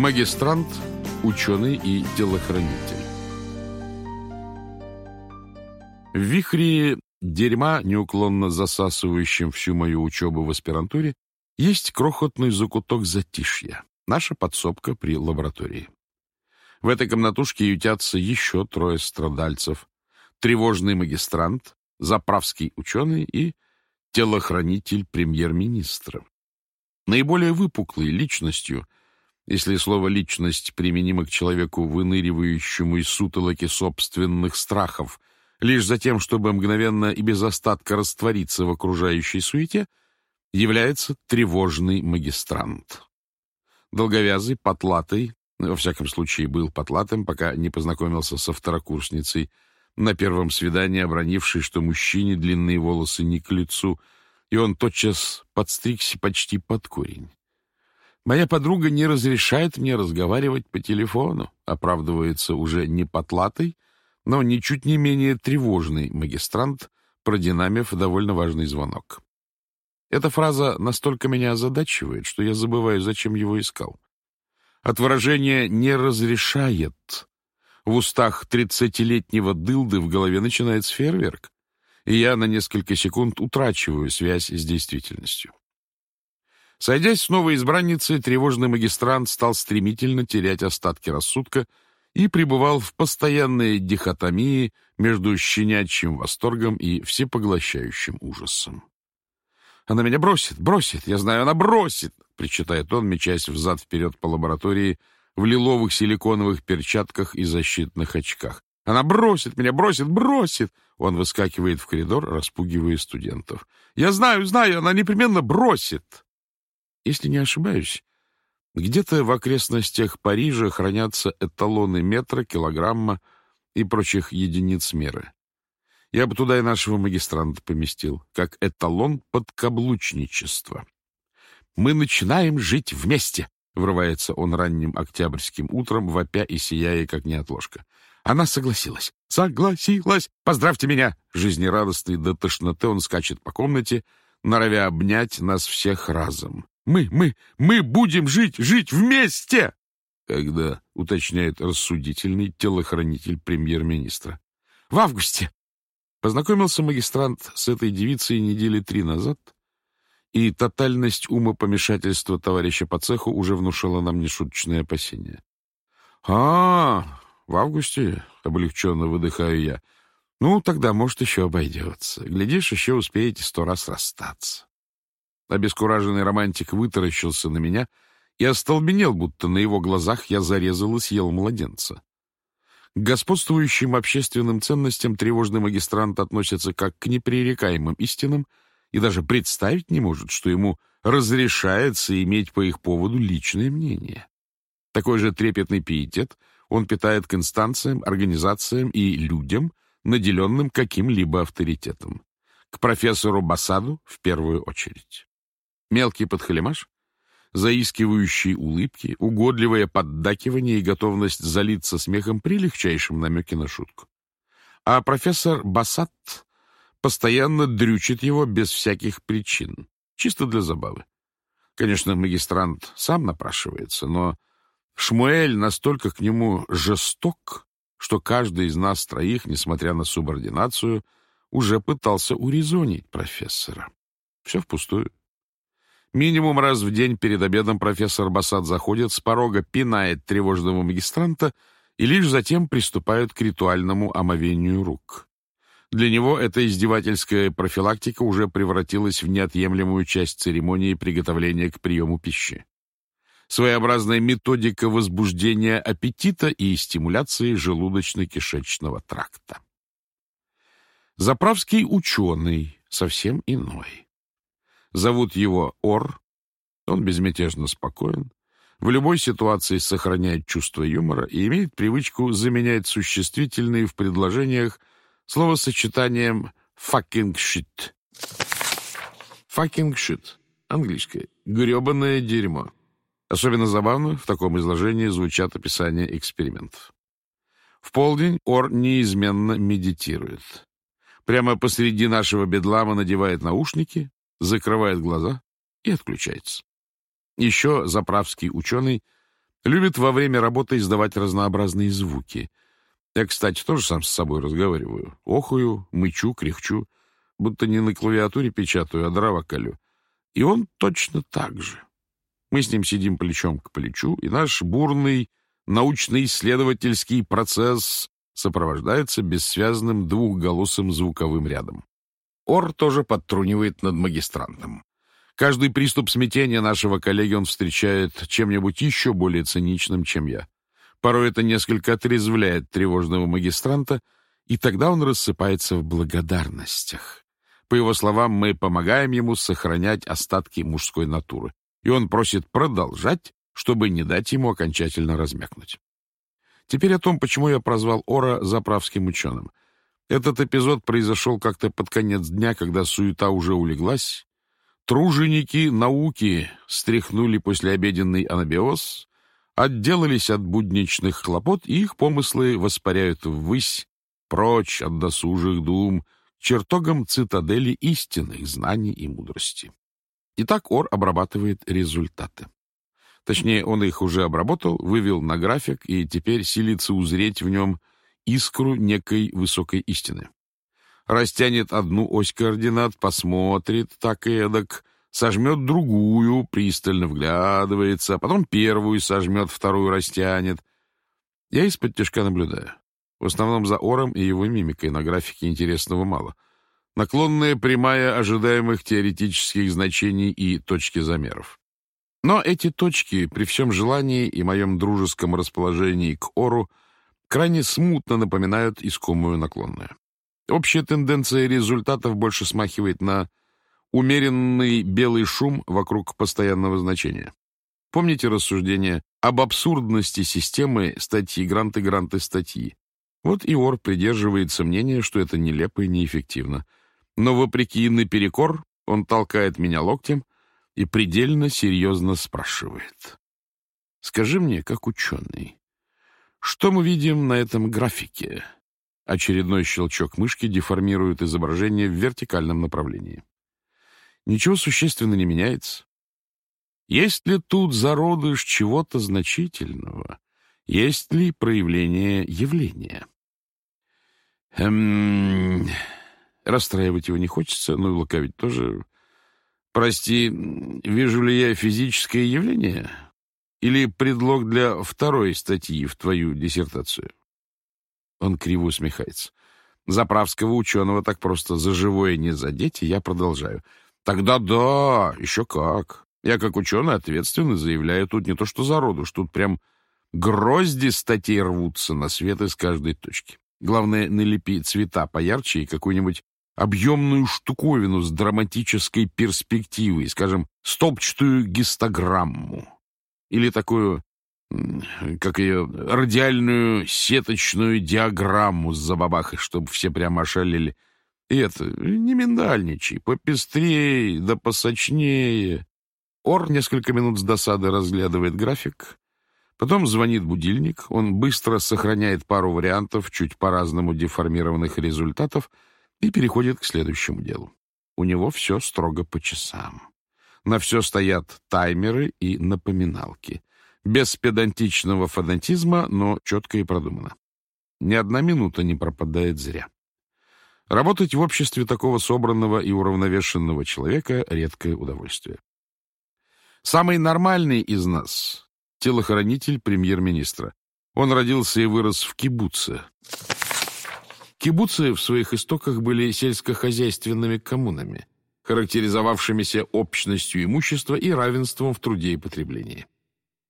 Магистрант, ученый и телохранитель. В вихре дерьма, неуклонно засасывающем всю мою учебу в аспирантуре, есть крохотный закуток затишья, наша подсобка при лаборатории. В этой комнатушке ютятся еще трое страдальцев. Тревожный магистрант, заправский ученый и телохранитель премьер-министра. Наиболее выпуклой личностью, если слово «личность» применимо к человеку, выныривающему из сутолоки собственных страхов, лишь за тем, чтобы мгновенно и без остатка раствориться в окружающей суете, является тревожный магистрант. Долговязый, потлатый, во всяком случае был потлатым, пока не познакомился со второкурсницей, на первом свидании обронившей, что мужчине длинные волосы не к лицу, и он тотчас подстригся почти под корень. «Моя подруга не разрешает мне разговаривать по телефону», оправдывается уже не потлатый, но ничуть не менее тревожный магистрант, продинамив довольно важный звонок. Эта фраза настолько меня озадачивает, что я забываю, зачем его искал. От выражения «не разрешает» в устах тридцатилетнего дылды в голове начинается фейерверк, и я на несколько секунд утрачиваю связь с действительностью. Сойдясь с новой избранницей, тревожный магистрант стал стремительно терять остатки рассудка и пребывал в постоянной дихотомии между щенячьим восторгом и всепоглощающим ужасом. «Она меня бросит, бросит, я знаю, она бросит!» — причитает он, мечась взад-вперед по лаборатории в лиловых силиконовых перчатках и защитных очках. «Она бросит меня, бросит, бросит!» Он выскакивает в коридор, распугивая студентов. «Я знаю, знаю, она непременно бросит!» Если не ошибаюсь, где-то в окрестностях Парижа хранятся эталоны метра, килограмма и прочих единиц меры. Я бы туда и нашего магистранта поместил, как эталон подкаблучничества. «Мы начинаем жить вместе!» — врывается он ранним октябрьским утром, вопя и сияя, как неотложка. Она согласилась. «Согласилась! Поздравьте меня!» Жизнерадостный до тошноты он скачет по комнате, норовя обнять нас всех разом. Мы, мы, мы будем жить, жить вместе!» Когда, уточняет рассудительный телохранитель премьер-министра. «В августе!» Познакомился магистрант с этой девицей недели три назад, и тотальность умопомешательства товарища по цеху уже внушила нам нешуточные опасения. «А, в августе?» — облегченно выдыхаю я. «Ну, тогда, может, еще обойдется. Глядишь, еще успеете сто раз расстаться». Обескураженный романтик вытаращился на меня и остолбенел, будто на его глазах я зарезал и съел младенца. К господствующим общественным ценностям тревожный магистрант относится как к непререкаемым истинам и даже представить не может, что ему разрешается иметь по их поводу личное мнение. Такой же трепетный пиетет он питает к инстанциям, организациям и людям, наделенным каким-либо авторитетом. К профессору Басаду в первую очередь. Мелкий подхалимаш, заискивающие улыбки, угодливое поддакивание и готовность залиться смехом при легчайшем намеке на шутку. А профессор Басат постоянно дрючит его без всяких причин, чисто для забавы. Конечно, магистрант сам напрашивается, но Шмуэль настолько к нему жесток, что каждый из нас троих, несмотря на субординацию, уже пытался урезонить профессора. Все впустую. Минимум раз в день перед обедом профессор Басад заходит с порога, пинает тревожного магистранта и лишь затем приступает к ритуальному омовению рук. Для него эта издевательская профилактика уже превратилась в неотъемлемую часть церемонии приготовления к приему пищи. Своеобразная методика возбуждения аппетита и стимуляции желудочно-кишечного тракта. Заправский ученый совсем иной. Зовут его Ор. Он безмятежно спокоен. В любой ситуации сохраняет чувство юмора и имеет привычку заменять существительные в предложениях словосочетанием «fucking shit». «Fucking shit» — английское. «Гребаное дерьмо». Особенно забавно в таком изложении звучат описания экспериментов. В полдень Ор неизменно медитирует. Прямо посреди нашего бедлама надевает наушники, закрывает глаза и отключается. Еще заправский ученый Любит во время работы издавать разнообразные звуки. Я, кстати, тоже сам с собой разговариваю. Охую, мычу, кряхчу, будто не на клавиатуре печатаю, а дрова колю. И он точно так же. Мы с ним сидим плечом к плечу, и наш бурный научно-исследовательский процесс сопровождается бессвязным двухголосым звуковым рядом. Ор тоже подтрунивает над магистрантом. Каждый приступ смятения нашего коллеги он встречает чем-нибудь еще более циничным, чем я. Порой это несколько отрезвляет тревожного магистранта, и тогда он рассыпается в благодарностях. По его словам, мы помогаем ему сохранять остатки мужской натуры, и он просит продолжать, чтобы не дать ему окончательно размякнуть. Теперь о том, почему я прозвал Ора заправским ученым. Этот эпизод произошел как-то под конец дня, когда суета уже улеглась, Труженики науки стряхнули послеобеденный анабиоз, отделались от будничных хлопот, и их помыслы воспаряют ввысь, прочь от досужих дум, чертогам цитадели истинных знаний и мудрости. Итак, Ор обрабатывает результаты. Точнее, он их уже обработал, вывел на график и теперь силится узреть в нем искру некой высокой истины растянет одну ось координат, посмотрит так и эдак, сожмет другую, пристально вглядывается, потом первую сожмет, вторую растянет. Я из-под тяжка наблюдаю. В основном за Ором и его мимикой на графике интересного мало. Наклонная прямая ожидаемых теоретических значений и точки замеров. Но эти точки, при всем желании и моем дружеском расположении к Ору, крайне смутно напоминают искомую наклонную. Общая тенденция результатов больше смахивает на умеренный белый шум вокруг постоянного значения. Помните рассуждение об абсурдности системы статьи гранты-гранты статьи? Вот Иор придерживается мнения, что это нелепо и неэффективно. Но вопреки наперекор он толкает меня локтем и предельно серьезно спрашивает. «Скажи мне, как ученый, что мы видим на этом графике?» Очередной щелчок мышки деформирует изображение в вертикальном направлении. Ничего существенно не меняется. Есть ли тут зародыш чего-то значительного? Есть ли проявление явления? Эм... Расстраивать его не хочется, но и лукавить тоже. Прости, вижу ли я физическое явление? Или предлог для второй статьи в твою диссертацию? Он криво усмехается. Заправского ученого так просто за живое не задеть, и я продолжаю. Тогда да, еще как. Я как ученый ответственно заявляю, тут не то что зародыш, тут прям грозди статей рвутся на свет из каждой точки. Главное, налепи цвета поярче и какую-нибудь объемную штуковину с драматической перспективой, скажем, столбчатую гистограмму. Или такую как ее, радиальную сеточную диаграмму с забабахой, чтобы все прямо ошалели. И это, не миндальничай, попестрее, да посочнее. Ор несколько минут с досады разглядывает график, потом звонит будильник, он быстро сохраняет пару вариантов, чуть по-разному деформированных результатов, и переходит к следующему делу. У него все строго по часам. На все стоят таймеры и напоминалки без педантичного фанатизма, но четко и продуманно. Ни одна минута не пропадает зря. Работать в обществе такого собранного и уравновешенного человека — редкое удовольствие. Самый нормальный из нас — телохранитель премьер-министра. Он родился и вырос в кибуце. Кибуцы в своих истоках были сельскохозяйственными коммунами, характеризовавшимися общностью имущества и равенством в труде и потреблении.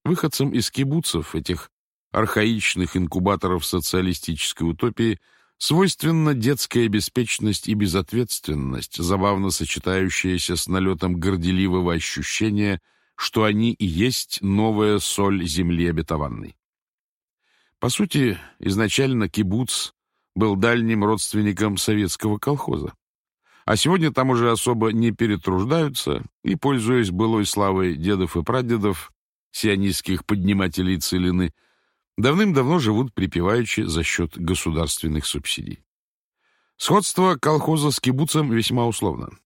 Выходцам из кибуцев, этих архаичных инкубаторов социалистической утопии, свойственна детская беспечность и безответственность, забавно сочетающаяся с налетом горделивого ощущения, что они и есть новая соль земли обетованной. По сути, изначально кибуц был дальним родственником советского колхоза. А сегодня там уже особо не перетруждаются и, пользуясь былой славой дедов и прадедов, сионистских поднимателей целины, давным-давно живут припеваючи за счет государственных субсидий. Сходство колхоза с кибуцем весьма условно.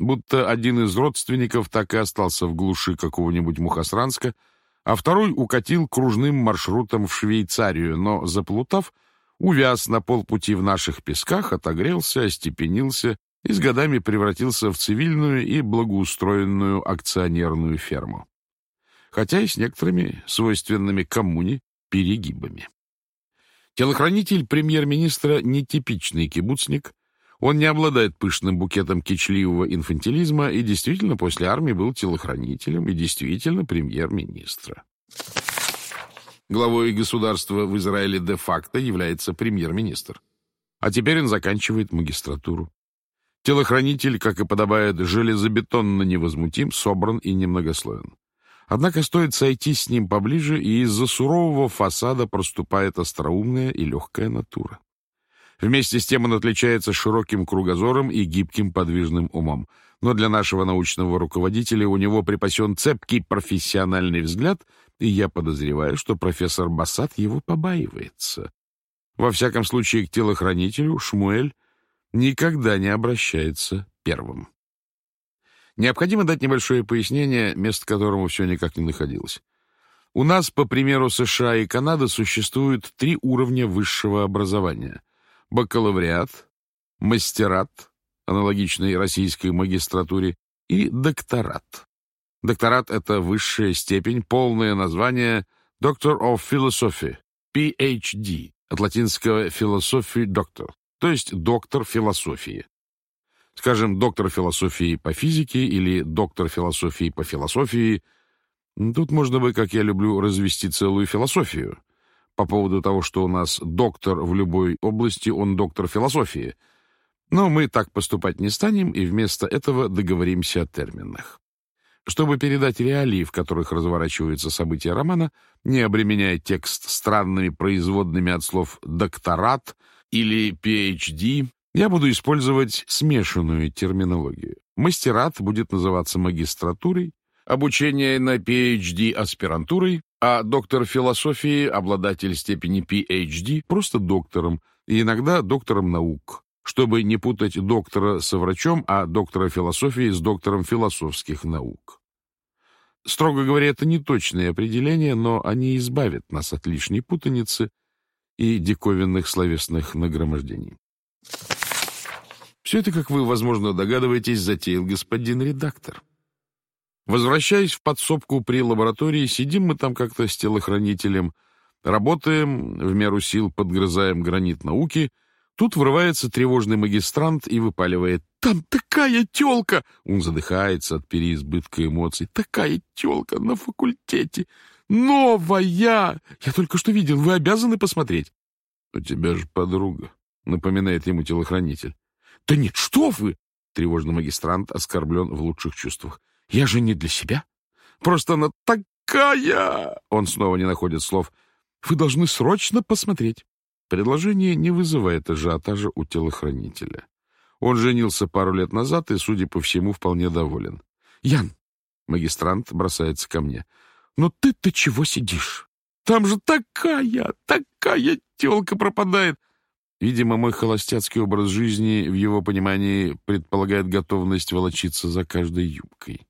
Будто один из родственников так и остался в глуши какого-нибудь Мухасранска, а второй укатил кружным маршрутом в Швейцарию, но, заплутав, увяз на полпути в наших песках, отогрелся, остепенился и с годами превратился в цивильную и благоустроенную акционерную ферму. Хотя и с некоторыми свойственными коммуне перегибами. Телохранитель премьер-министра — нетипичный кибуцник. Он не обладает пышным букетом кичливого инфантилизма и действительно после армии был телохранителем и действительно премьер-министра. Главой государства в Израиле де-факто является премьер-министр. А теперь он заканчивает магистратуру. Телохранитель, как и подобает, железобетонно невозмутим, собран и немногословен. Однако стоит сойти с ним поближе, и из-за сурового фасада проступает остроумная и легкая натура. Вместе с тем он отличается широким кругозором и гибким подвижным умом. Но для нашего научного руководителя у него припасен цепкий профессиональный взгляд, и я подозреваю, что профессор Бассат его побаивается. Во всяком случае, к телохранителю Шмуэль никогда не обращается первым. Необходимо дать небольшое пояснение, место которому все никак не находилось. У нас, по примеру США и Канады, существует три уровня высшего образования. Бакалавриат, мастерат, аналогичный российской магистратуре, и докторат. Докторат — это высшая степень, полное название Doctor of Philosophy, PhD, от латинского philosophy doctor, то есть доктор философии. Скажем, доктор философии по физике или доктор философии по философии. Тут можно бы, как я люблю, развести целую философию. По поводу того, что у нас доктор в любой области, он доктор философии. Но мы так поступать не станем, и вместо этого договоримся о терминах. Чтобы передать реалии, в которых разворачиваются события романа, не обременяя текст странными производными от слов «докторат» или «PhD», я буду использовать смешанную терминологию. Мастерат будет называться магистратурой, обучение на PhD аспирантурой, а доктор философии, обладатель степени PhD, просто доктором, и иногда доктором наук, чтобы не путать доктора со врачом, а доктора философии с доктором философских наук. Строго говоря, это не точные определения, но они избавят нас от лишней путаницы и диковинных словесных нагромождений. Все это, как вы, возможно, догадываетесь, затеял господин редактор. Возвращаясь в подсобку при лаборатории, сидим мы там как-то с телохранителем, работаем, в меру сил подгрызаем гранит науки. Тут врывается тревожный магистрант и выпаливает «Там такая тёлка!» Он задыхается от переизбытка эмоций. «Такая тёлка на факультете! Новая! Я только что видел, вы обязаны посмотреть!» «У тебя же подруга», — напоминает ему телохранитель. «Да нет, что вы!» Тревожный магистрант оскорблен в лучших чувствах. «Я же не для себя. Просто она такая!» Он снова не находит слов. «Вы должны срочно посмотреть». Предложение не вызывает ажиотажа у телохранителя. Он женился пару лет назад и, судя по всему, вполне доволен. «Ян!» — магистрант бросается ко мне. «Но ты-то чего сидишь? Там же такая, такая телка пропадает. Видимо, мой холостяцкий образ жизни в его понимании предполагает готовность волочиться за каждой юбкой.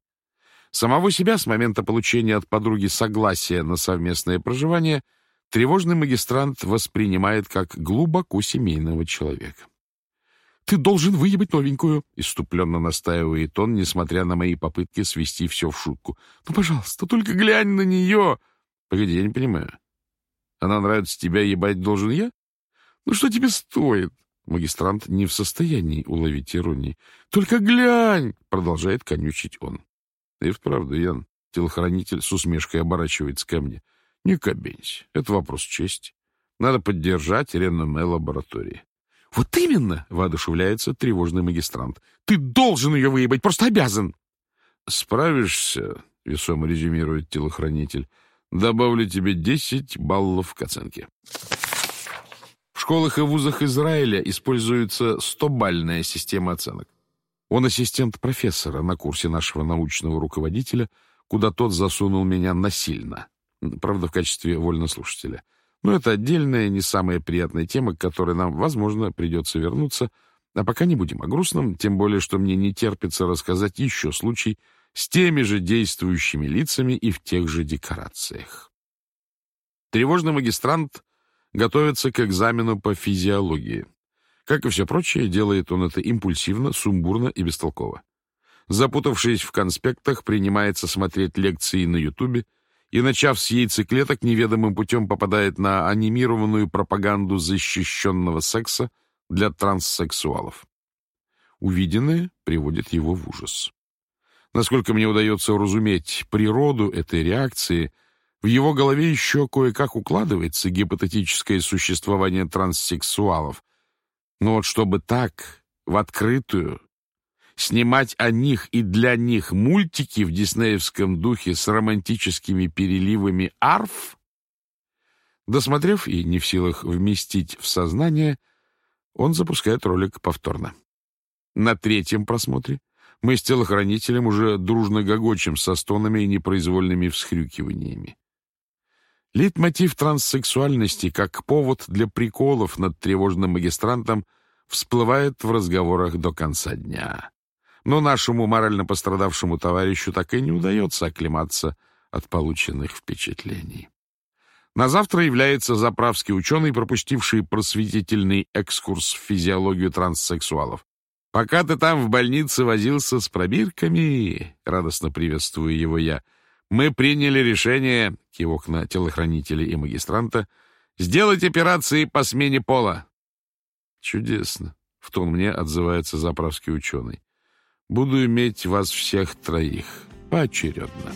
Самого себя с момента получения от подруги согласия на совместное проживание тревожный магистрант воспринимает как глубоко семейного человека. «Ты должен выебать новенькую», — иступленно настаивает он, несмотря на мои попытки свести все в шутку. «Ну, пожалуйста, только глянь на нее!» «Погоди, я не понимаю. Она нравится тебя, ебать должен я?» Ну что тебе стоит? Магистрант не в состоянии уловить иронии. Только глянь! Продолжает конючить он. И вправду, Ян, телохранитель с усмешкой оборачивается ко мне. Не кабенься. Это вопрос чести. Надо поддержать реноме лаборатории. Вот именно, воодушевляется тревожный магистрант. Ты должен ее выебать, просто обязан. Справишься, весомо резюмирует телохранитель. Добавлю тебе десять баллов к оценке. В школах и вузах Израиля используется 100-бальная система оценок. Он ассистент профессора на курсе нашего научного руководителя, куда тот засунул меня насильно, правда, в качестве вольнослушателя. Но это отдельная, не самая приятная тема, к которой нам, возможно, придется вернуться, А пока не будем о грустном, тем более, что мне не терпится рассказать еще случай с теми же действующими лицами и в тех же декорациях. Тревожный магистрант готовится к экзамену по физиологии. Как и все прочее, делает он это импульсивно, сумбурно и бестолково. Запутавшись в конспектах, принимается смотреть лекции на Ютубе и, начав с яйцеклеток, неведомым путем попадает на анимированную пропаганду защищенного секса для транссексуалов. Увиденное приводит его в ужас. Насколько мне удается уразуметь природу этой реакции, в его голове еще кое-как укладывается гипотетическое существование транссексуалов. Но вот чтобы так, в открытую, снимать о них и для них мультики в диснеевском духе с романтическими переливами арф? Досмотрев и не в силах вместить в сознание, он запускает ролик повторно. На третьем просмотре мы с телохранителем уже дружно гогочем со стонами и непроизвольными всхрюкиваниями. Лейтмотив транссексуальности как повод для приколов над тревожным магистрантом всплывает в разговорах до конца дня. Но нашему морально пострадавшему товарищу так и не удается оклематься от полученных впечатлений. На завтра является заправский ученый, пропустивший просветительный экскурс в физиологию транссексуалов. «Пока ты там в больнице возился с пробирками», — радостно приветствую его я, — «мы приняли решение, кивок на телохранителя и магистранта, сделать операции по смене пола». «Чудесно», — в тон мне отзывается заправский ученый. Буду иметь вас всех троих поочередно.